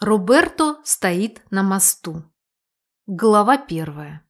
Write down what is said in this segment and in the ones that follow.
Роберто стоит на мосту. Глава первая.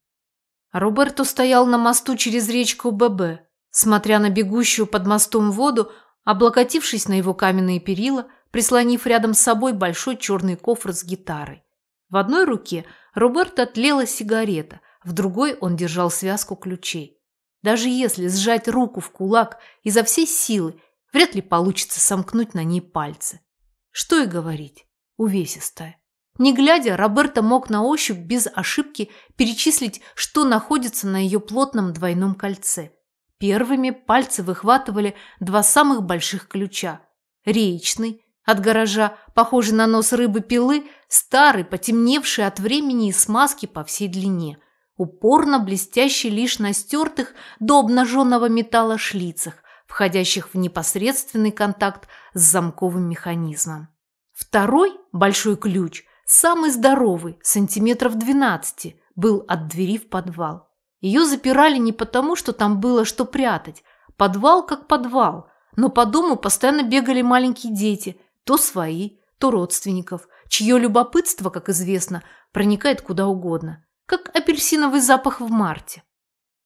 Роберто стоял на мосту через речку ББ, смотря на бегущую под мостом воду, облокотившись на его каменные перила, прислонив рядом с собой большой черный кофр с гитарой. В одной руке Роберто тлела сигарета, в другой он держал связку ключей. Даже если сжать руку в кулак изо всей силы, вряд ли получится сомкнуть на ней пальцы. Что и говорить увесистая. Не глядя, Роберто мог на ощупь без ошибки перечислить, что находится на ее плотном двойном кольце. Первыми пальцы выхватывали два самых больших ключа. Реечный, от гаража, похожий на нос рыбы-пилы, старый, потемневший от времени и смазки по всей длине, упорно блестящий лишь на стертых до обнаженного металла шлицах, входящих в непосредственный контакт с замковым механизмом. Второй большой ключ, самый здоровый, сантиметров 12, был от двери в подвал. Ее запирали не потому, что там было что прятать. Подвал как подвал, но по дому постоянно бегали маленькие дети, то свои, то родственников, чье любопытство, как известно, проникает куда угодно, как апельсиновый запах в марте.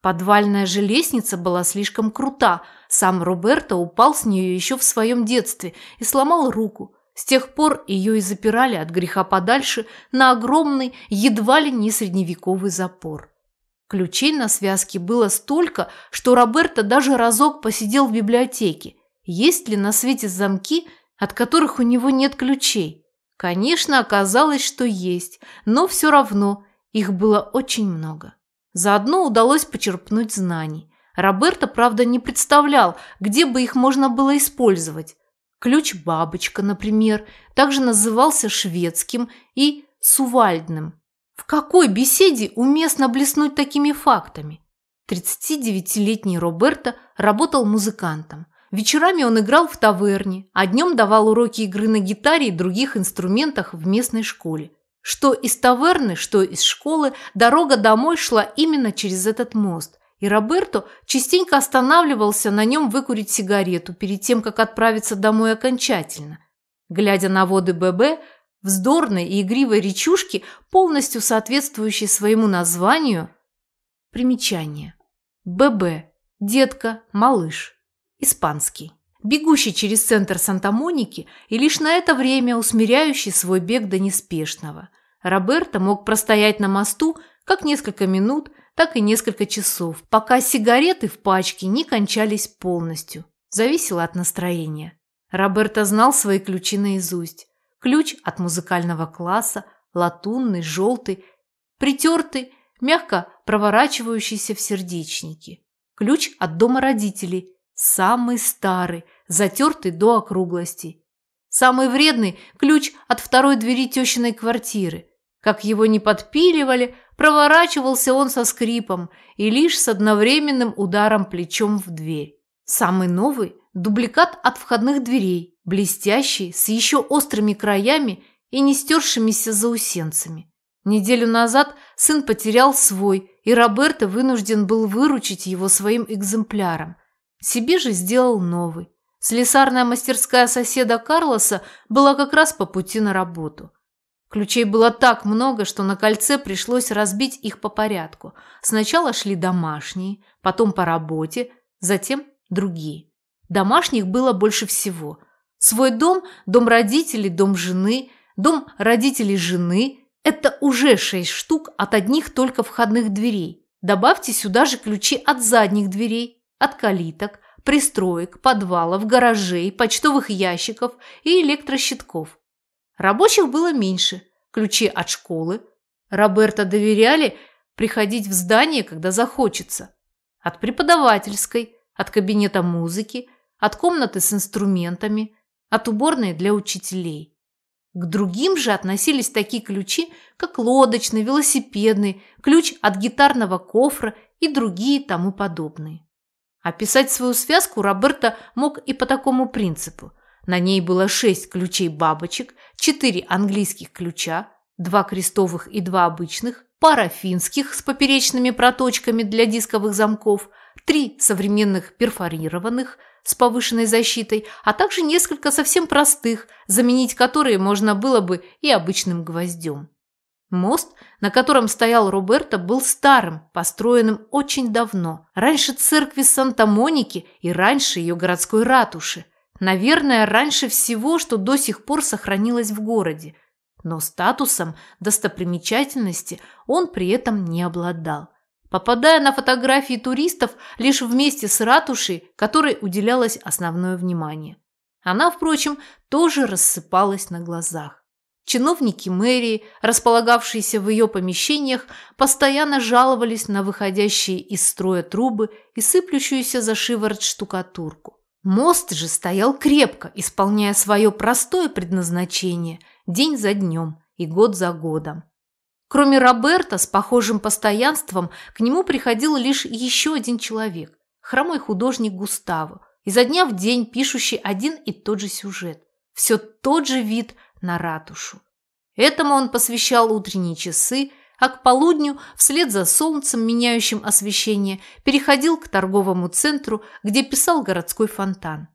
Подвальная же лестница была слишком крута, сам Роберто упал с нее еще в своем детстве и сломал руку, с тех пор ее и запирали от греха подальше на огромный, едва ли не средневековый запор. Ключей на связке было столько, что Роберто даже разок посидел в библиотеке. Есть ли на свете замки, от которых у него нет ключей? Конечно, оказалось, что есть, но все равно их было очень много. Заодно удалось почерпнуть знаний. Роберто, правда, не представлял, где бы их можно было использовать. Ключ-бабочка, например, также назывался шведским и сувальдным. В какой беседе уместно блеснуть такими фактами? 39-летний Роберто работал музыкантом. Вечерами он играл в таверне, а днем давал уроки игры на гитаре и других инструментах в местной школе. Что из таверны, что из школы, дорога домой шла именно через этот мост, и Роберто частенько останавливался на нем выкурить сигарету перед тем, как отправиться домой окончательно. Глядя на воды ББ, вздорной и игривой речушки, полностью соответствующей своему названию, примечание. ББ. Детка, малыш. Испанский. Бегущий через центр Санта-Моники и лишь на это время усмиряющий свой бег до неспешного. Роберто мог простоять на мосту как несколько минут, так и несколько часов, пока сигареты в пачке не кончались полностью. Зависело от настроения. Роберто знал свои ключи наизусть. Ключ от музыкального класса, латунный, желтый, притертый, мягко проворачивающийся в сердечнике. Ключ от дома родителей, самый старый, затертый до округлости. Самый вредный – ключ от второй двери тещиной квартиры. Как его не подпиливали, Проворачивался он со скрипом и лишь с одновременным ударом плечом в дверь. Самый новый – дубликат от входных дверей, блестящий, с еще острыми краями и не стершимися заусенцами. Неделю назад сын потерял свой, и Роберто вынужден был выручить его своим экземпляром. Себе же сделал новый. Слесарная мастерская соседа Карлоса была как раз по пути на работу – Ключей было так много, что на кольце пришлось разбить их по порядку. Сначала шли домашние, потом по работе, затем другие. Домашних было больше всего. Свой дом, дом родителей, дом жены, дом родителей жены – это уже шесть штук от одних только входных дверей. Добавьте сюда же ключи от задних дверей, от калиток, пристроек, подвалов, гаражей, почтовых ящиков и электрощитков. Рабочих было меньше. Ключи от школы. Роберто доверяли приходить в здание, когда захочется. От преподавательской, от кабинета музыки, от комнаты с инструментами, от уборной для учителей. К другим же относились такие ключи, как лодочный, велосипедный, ключ от гитарного кофра и другие тому подобные. Описать свою связку Роберто мог и по такому принципу. На ней было шесть ключей-бабочек, четыре английских ключа, два крестовых и два обычных, пара финских с поперечными проточками для дисковых замков, три современных перфорированных, с повышенной защитой, а также несколько совсем простых, заменить которые можно было бы и обычным гвоздем. Мост, на котором стоял Роберто, был старым, построенным очень давно, раньше церкви Санта-Моники и раньше ее городской ратуши. Наверное, раньше всего, что до сих пор сохранилось в городе. Но статусом достопримечательности он при этом не обладал попадая на фотографии туристов лишь вместе с ратушей, которой уделялось основное внимание. Она, впрочем, тоже рассыпалась на глазах. Чиновники мэрии, располагавшиеся в ее помещениях, постоянно жаловались на выходящие из строя трубы и сыплющуюся за шиворот штукатурку. Мост же стоял крепко, исполняя свое простое предназначение день за днем и год за годом. Кроме Роберта, с похожим постоянством к нему приходил лишь еще один человек – хромой художник Густаво, изо дня в день пишущий один и тот же сюжет, все тот же вид на ратушу. Этому он посвящал утренние часы, а к полудню, вслед за солнцем, меняющим освещение, переходил к торговому центру, где писал городской фонтан.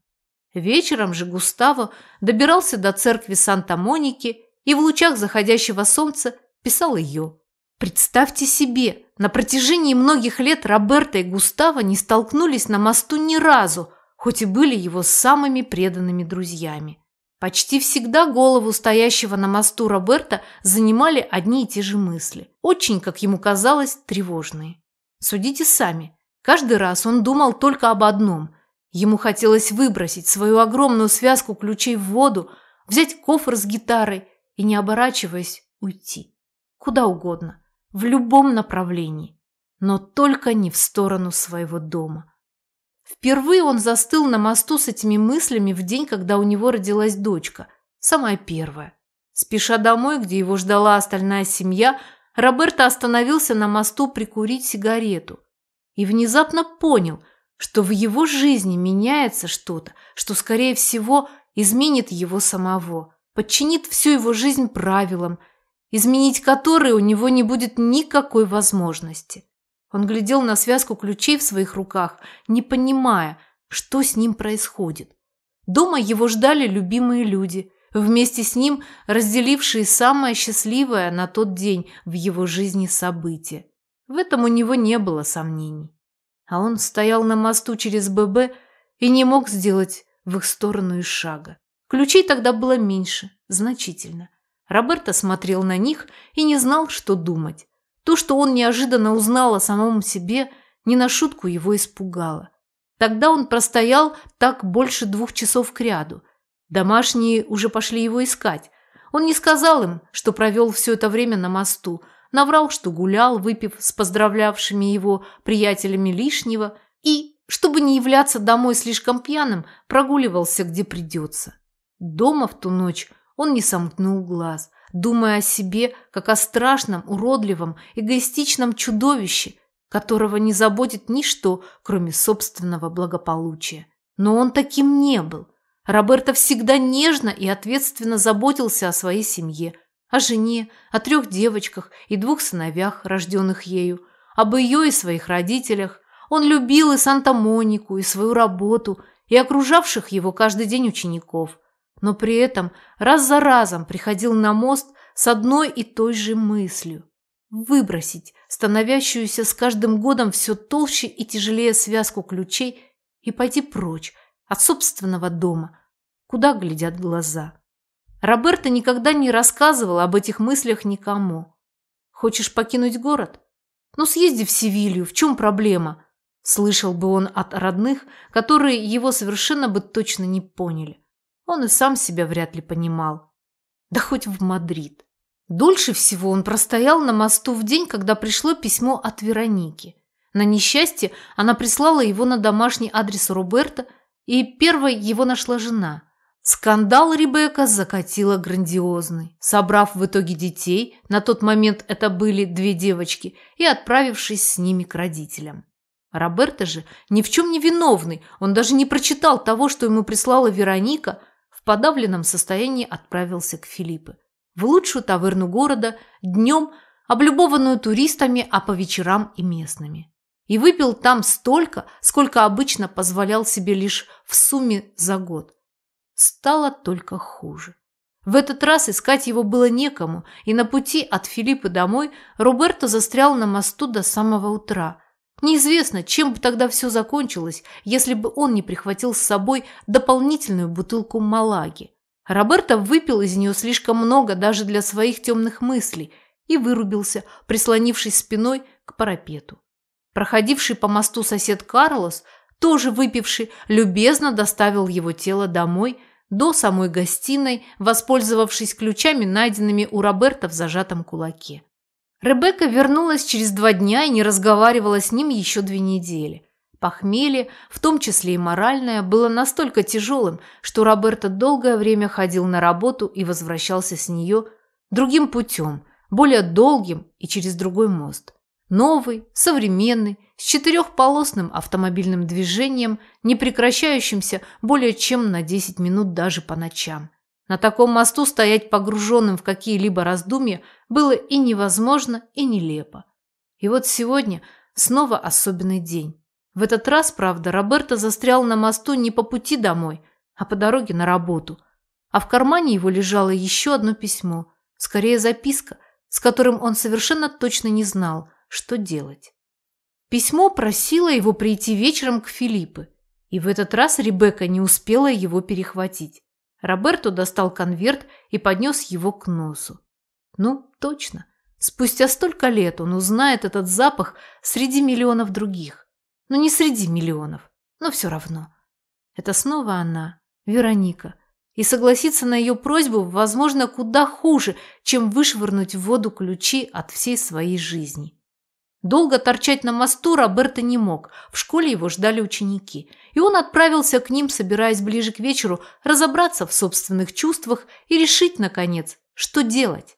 Вечером же Густаво добирался до церкви Санта-Моники и в лучах заходящего солнца писал ее. Представьте себе, на протяжении многих лет Роберта и Густава не столкнулись на мосту ни разу, хоть и были его самыми преданными друзьями. Почти всегда голову стоящего на мосту Роберта занимали одни и те же мысли, очень, как ему казалось, тревожные. Судите сами. Каждый раз он думал только об одном. Ему хотелось выбросить свою огромную связку ключей в воду, взять кофр с гитарой и, не оборачиваясь, уйти. Куда угодно, в любом направлении, но только не в сторону своего дома. Впервые он застыл на мосту с этими мыслями в день, когда у него родилась дочка, самая первая. Спеша домой, где его ждала остальная семья, Роберто остановился на мосту прикурить сигарету и внезапно понял, что в его жизни меняется что-то, что, скорее всего, изменит его самого, подчинит всю его жизнь правилам – изменить которые у него не будет никакой возможности. Он глядел на связку ключей в своих руках, не понимая, что с ним происходит. Дома его ждали любимые люди, вместе с ним разделившие самое счастливое на тот день в его жизни событие. В этом у него не было сомнений. А он стоял на мосту через ББ и не мог сделать в их сторону и шага. Ключей тогда было меньше, значительно. Роберто смотрел на них и не знал, что думать. То, что он неожиданно узнал о самом себе, не на шутку его испугало. Тогда он простоял так больше двух часов кряду. Домашние уже пошли его искать. Он не сказал им, что провел все это время на мосту, наврал, что гулял, выпив с поздравлявшими его приятелями лишнего, и, чтобы не являться домой слишком пьяным, прогуливался, где придется. Дома в ту ночь он не сомкнул глаз, думая о себе, как о страшном, уродливом, эгоистичном чудовище, которого не заботит ничто, кроме собственного благополучия. Но он таким не был. Роберто всегда нежно и ответственно заботился о своей семье, о жене, о трех девочках и двух сыновьях, рожденных ею, об ее и своих родителях. Он любил и Санта-Монику, и свою работу, и окружавших его каждый день учеников – но при этом раз за разом приходил на мост с одной и той же мыслью – выбросить становящуюся с каждым годом все толще и тяжелее связку ключей и пойти прочь от собственного дома, куда глядят глаза. Роберто никогда не рассказывал об этих мыслях никому. «Хочешь покинуть город? Ну съезди в Севилью, в чем проблема?» Слышал бы он от родных, которые его совершенно бы точно не поняли. Он и сам себя вряд ли понимал. Да хоть в Мадрид. Дольше всего он простоял на мосту в день, когда пришло письмо от Вероники. На несчастье она прислала его на домашний адрес Роберта, и первой его нашла жена. Скандал Ребекка закатила грандиозный, собрав в итоге детей, на тот момент это были две девочки, и отправившись с ними к родителям. Роберто же ни в чем не виновный, он даже не прочитал того, что ему прислала Вероника, подавленном состоянии отправился к Филиппе. В лучшую таверну города, днем, облюбованную туристами, а по вечерам и местными. и выпил там столько, сколько обычно позволял себе лишь в сумме за год. Стало только хуже. В этот раз искать его было некому, и на пути от Филиппа домой Роберто застрял на мосту до самого утра. Неизвестно, чем бы тогда все закончилось, если бы он не прихватил с собой дополнительную бутылку малаги. Роберто выпил из нее слишком много даже для своих темных мыслей и вырубился, прислонившись спиной к парапету. Проходивший по мосту сосед Карлос, тоже выпивший, любезно доставил его тело домой до самой гостиной, воспользовавшись ключами, найденными у Роберта в зажатом кулаке. Ребекка вернулась через два дня и не разговаривала с ним еще две недели. Похмелье, в том числе и моральное, было настолько тяжелым, что Роберто долгое время ходил на работу и возвращался с нее другим путем, более долгим и через другой мост. Новый, современный, с четырехполосным автомобильным движением, не прекращающимся более чем на 10 минут даже по ночам. На таком мосту стоять погруженным в какие-либо раздумья было и невозможно, и нелепо. И вот сегодня снова особенный день. В этот раз, правда, Роберто застрял на мосту не по пути домой, а по дороге на работу. А в кармане его лежало еще одно письмо, скорее записка, с которым он совершенно точно не знал – что делать. Письмо просило его прийти вечером к Филиппе, и в этот раз Ребекка не успела его перехватить. Роберто достал конверт и поднес его к носу. Ну, точно. Спустя столько лет он узнает этот запах среди миллионов других. Ну, не среди миллионов, но все равно. Это снова она, Вероника. И согласиться на ее просьбу, возможно, куда хуже, чем вышвырнуть в воду ключи от всей своей жизни. Долго торчать на мосту Роберто не мог, в школе его ждали ученики, и он отправился к ним, собираясь ближе к вечеру разобраться в собственных чувствах и решить, наконец, что делать.